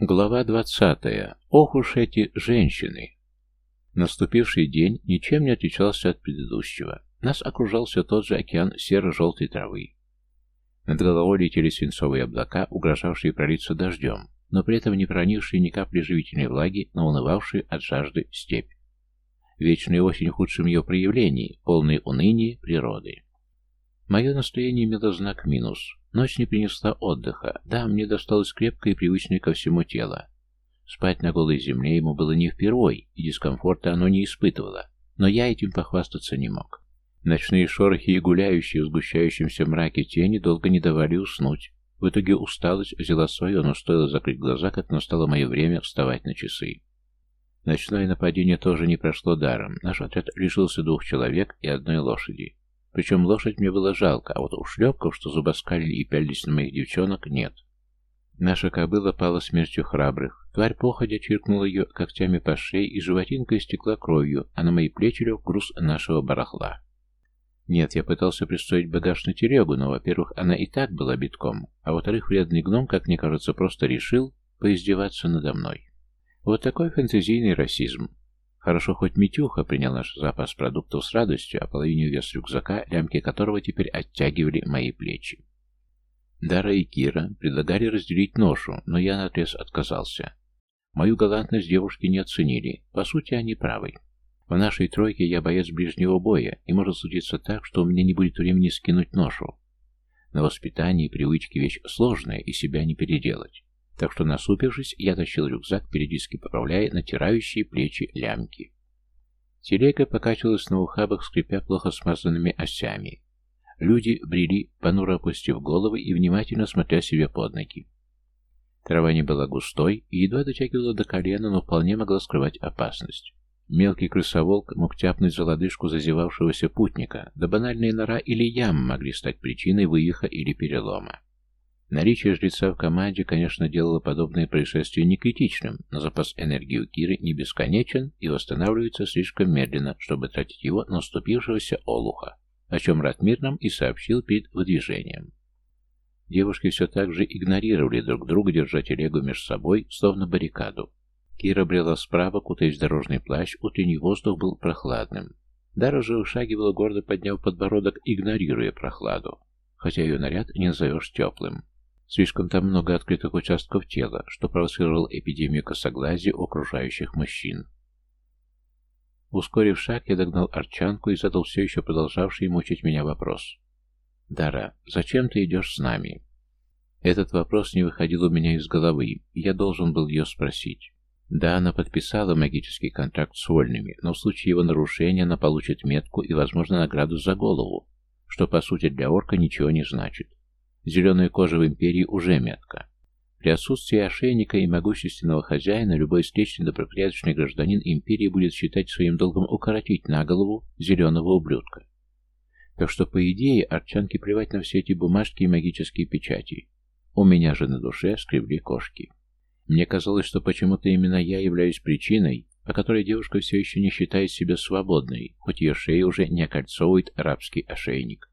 Глава двадцатая. Ох уж эти женщины! Наступивший день ничем не отличался от предыдущего. Нас окружал все тот же океан серо-желтой травы. Над головой летели свинцовые облака, угрожавшие пролиться дождем, но при этом не проникшие ни капли живительной влаги, но унывавшие от жажды степь. Вечная осень в худшем ее проявлении, полное уныние природы. Мое настроение имело знак минус. Ночь не принесла отдыха. Да, мне досталось крепкое и привычное ко всему тело. Спать на голой земле ему было не впервой, и дискомфорта оно не испытывало. Но я этим похвастаться не мог. Ночные шорохи и гуляющие в сгущающемся мраке тени долго не давали уснуть. В итоге усталость взяла свое, но стоило закрыть глаза, как настало мое время вставать на часы. Ночное нападение тоже не прошло даром. Наш отряд лишился двух человек и одной лошади. Причем лошадь мне было жалко, а вот у шлепков, что зубоскалили и пялились на моих девчонок, нет. Наша кобыла пала смертью храбрых. Тварь походя чиркнула ее когтями по шее, и животинка истекла кровью, а на мои плечи лег груз нашего барахла. Нет, я пытался пристроить багаж на телегу, но, во-первых, она и так была битком, а во-вторых, вредный гном, как мне кажется, просто решил поиздеваться надо мной. Вот такой фэнтезийный расизм. Хорошо, хоть Митюха принял наш запас продуктов с радостью, а половину вес рюкзака, лямки которого теперь оттягивали мои плечи. Дара и Кира предлагали разделить ношу, но я наотрез отказался. Мою галантность девушки не оценили. По сути, они правы. В нашей тройке я боец ближнего боя, и может случиться так, что у меня не будет времени скинуть ношу. На воспитание и привычки вещь сложная, и себя не переделать. Так что, насупившись, я тащил рюкзак, периодически поправляя натирающие плечи лямки. Телега покачивалась на ухабах, скрипя плохо смазанными осями. Люди брели, понуро опустив головы и внимательно смотря себе под ноги. Трава не была густой и едва дотягивала до колена, но вполне могла скрывать опасность. Мелкий крысоволк мог тяпнуть за лодыжку зазевавшегося путника, да банальная нора или яма могли стать причиной вывиха или перелома. Наличие жреца в команде, конечно, делало подобное происшествие не критичным, но запас энергии у Киры не бесконечен и восстанавливается слишком медленно, чтобы тратить его на уступившегося олуха, о чем Ратмир нам и сообщил перед выдвижением. Девушки все так же игнорировали друг друга, держа телегу между собой, словно баррикаду. Кира брела справа, кутаясь в дорожный плащ, утренний воздух был прохладным. Дара же вышагивала, гордо подняв подбородок, игнорируя прохладу, хотя ее наряд не назовешь теплым. Слишком там много открытых участков тела, что провоцировал эпидемию косоглазия у окружающих мужчин. Ускорив шаг, я догнал Арчанку и задал все еще продолжавший мучить меня вопрос. «Дара, зачем ты идешь с нами?» Этот вопрос не выходил у меня из головы, и я должен был ее спросить. Да, она подписала магический контракт с вольными, но в случае его нарушения она получит метку и, возможно, награду за голову, что, по сути, для орка ничего не значит. Зеленая кожа в империи уже метка. При отсутствии ошейника и могущественного хозяина любой встречный добропорядочный гражданин империи будет считать своим долгом укоротить на голову зеленого ублюдка. Так что, по идее, арчанке плевать на все эти бумажки и магические печати. У меня же на душе скребли кошки. Мне казалось, что почему-то именно я являюсь причиной, по которой девушка все еще не считает себя свободной, хоть ее шея уже не окольцовывает арабский ошейник.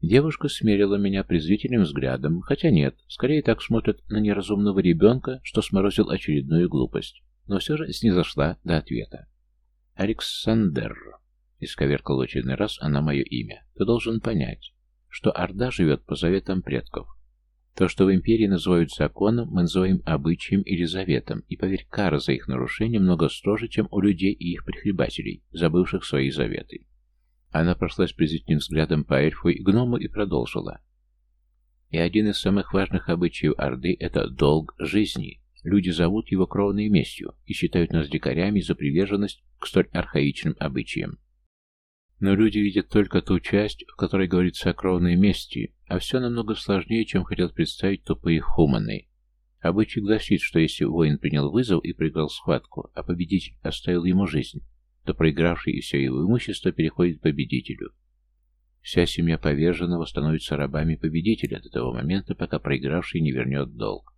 Девушка смерила меня презрительным взглядом, хотя нет, скорее так смотрят на неразумного ребенка, что сморозил очередную глупость, но все же снизошла до ответа. «Александр», — исковеркал очередной раз она мое имя, — «ты должен понять, что Орда живет по заветам предков. То, что в империи называют законом, мы называем обычаем или заветом, и, поверь, кара за их нарушение много строже, чем у людей и их прихлебателей, забывших свои заветы. Она прошлась презрительным взглядом по эльфу и гному и продолжила. И один из самых важных обычаев Орды – это долг жизни. Люди зовут его кровной местью и считают нас дикарями за приверженность к столь архаичным обычаям. Но люди видят только ту часть, в которой говорится о кровной мести, а все намного сложнее, чем хотят представить тупые хуманы. Обычай гласит, что если воин принял вызов и проиграл схватку, а победитель оставил ему жизнь, то проигравший и все его имущество переходит победителю. Вся семья поверженного становится рабами победителя до того момента, пока проигравший не вернет долг.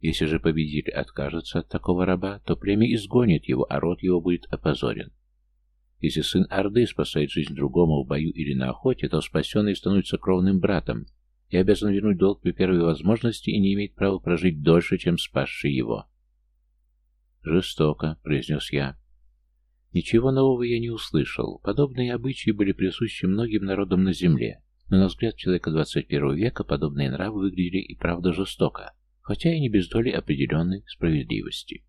Если же победитель откажется от такого раба, то племя изгонит его, а род его будет опозорен. Если сын Орды спасает жизнь другому в бою или на охоте, то спасенный становится кровным братом, и обязан вернуть долг при первой возможности и не имеет права прожить дольше, чем спасший его. «Жестоко», — произнес я. Ничего нового я не услышал. Подобные обычаи были присущи многим народам на Земле, но на взгляд человека 21 века подобные нравы выглядели и правда жестоко, хотя и не без доли определенной справедливости.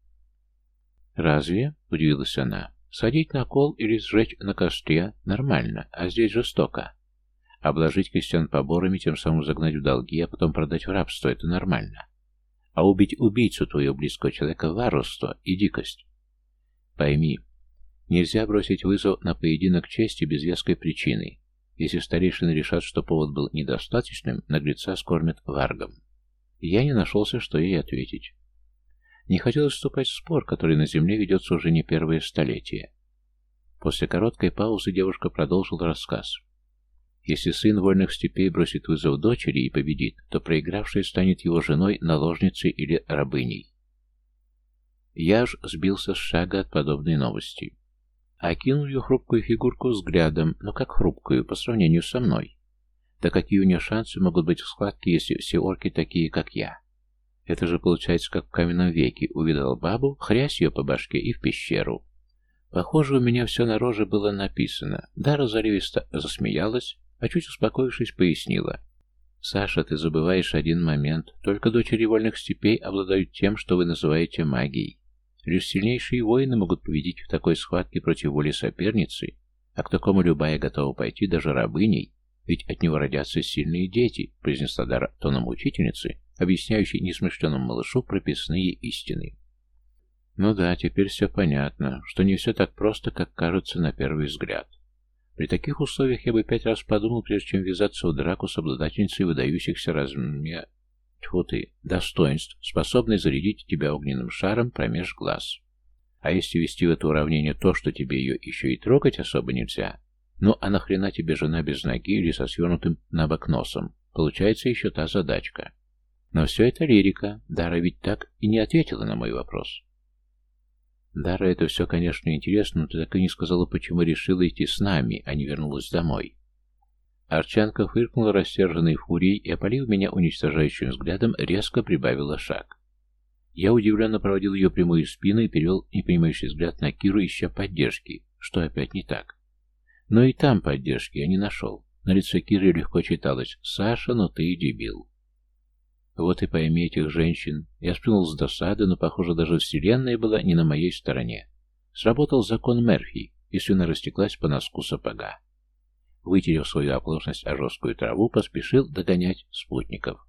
«Разве?» — удивилась она. «Садить на кол или сжечь на костре — нормально, а здесь жестоко. Обложить крестьян поборами, тем самым загнать в долги, а потом продать в рабство — это нормально. А убить убийцу твоего близкого человека — варварство и дикость. Пойми, нельзя бросить вызов на поединок чести без веской причины. Если старейшины решат, что повод был недостаточным, наглеца скормят варгом. Я не нашелся, что ей ответить. Не хотелось вступать в спор, который на Земле ведется уже не первое столетие. После короткой паузы девушка продолжила рассказ. Если сын вольных степей бросит вызов дочери и победит, то проигравшая станет его женой, наложницей или рабыней. Я ж сбился с шага от подобной новости. Окинул ее хрупкую фигурку взглядом, но как хрупкую по сравнению со мной. Да какие у нее шансы могут быть в схватке, если все орки такие, как я? Это же получается, как в каменном веке. Увидал бабу, хрясь ее по башке и в пещеру. Похоже, у меня все на роже было написано. Дара заливисто засмеялась, а чуть успокоившись, пояснила. «Саша, ты забываешь один момент. Только дочери вольных степей обладают тем, что вы называете магией. Лишь сильнейшие воины могут победить в такой схватке против воли соперницы, а к такому любая готова пойти даже рабыней, ведь от него родятся сильные дети», произнесла Дара тоном учительницы, объясняющей несмышленному малышу прописные истины. Ну да, теперь все понятно, что не все так просто, как кажется на первый взгляд. При таких условиях я бы пять раз подумал, прежде чем ввязаться в драку с обладательницей выдающихся размер... Тьфу ты, достоинств, способной зарядить тебя огненным шаром промеж глаз. А если вести в это уравнение то, что тебе ее еще и трогать особо нельзя, ну а нахрена тебе жена без ноги или со свернутым на носом? Получается еще та задачка. Но все это лирика. Дара ведь так и не ответила на мой вопрос. Дара, это все, конечно, интересно, но ты так и не сказала, почему решила идти с нами, а не вернулась домой. Арчанка фыркнула рассерженной фурией и, опалив меня уничтожающим взглядом, резко прибавила шаг. Я удивленно проводил ее прямую спину и перевел непонимающий взгляд на Киру, ища поддержки, что опять не так. Но и там поддержки я не нашел. На лице Киры легко читалось «Саша, ну ты дебил». Вот и пойми этих женщин. Я сплюнул с досады, но, похоже, даже вселенная была не на моей стороне. Сработал закон Мерфи, и слюна растеклась по носку сапога. Вытерев свою оплошность о жесткую траву, поспешил догонять спутников.